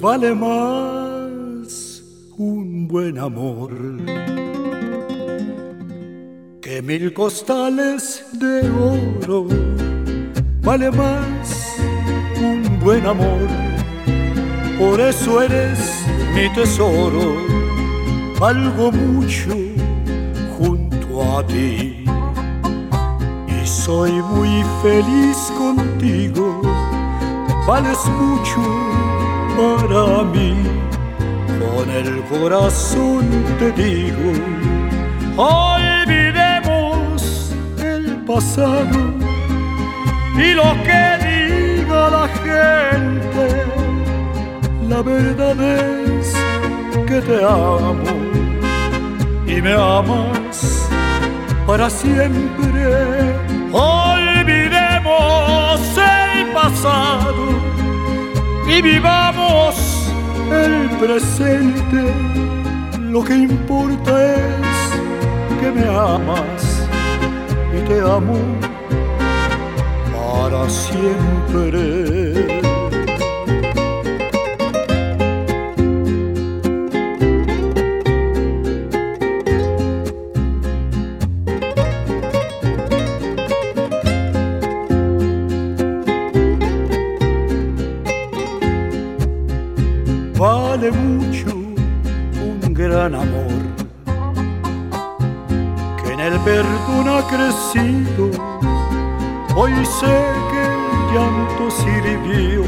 vale más un buen amor que mil costales de oro. Vale más un buen amor, por eso eres mi tesoro, algo mucho junto a ti. Y soy muy feliz contigo, vales mucho para mí. Con el corazón te digo, olvidemos el pasado y lo que diga la gente. La verdad es que te amo y me amas para siempre. Y vivamos el presente. Lo que importa es que me amas y te amo para siempre. Vale mucho un gran amor que en el perdón ha crecido. Hoy sé que el llanto sirvió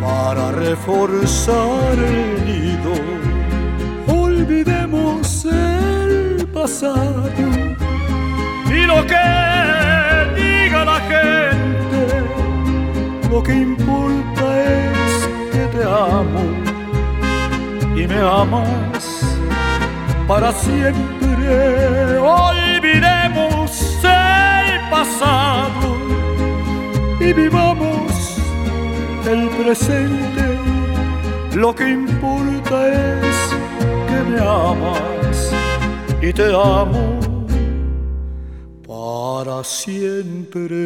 para reforzar el nido. Olvidemos el pasado y lo que diga la gente. Lo que importa es que te amo y me amas para siempre. Olvidemos el pasado y vivamos el presente. Lo que importa es que me amas y te amo para siempre.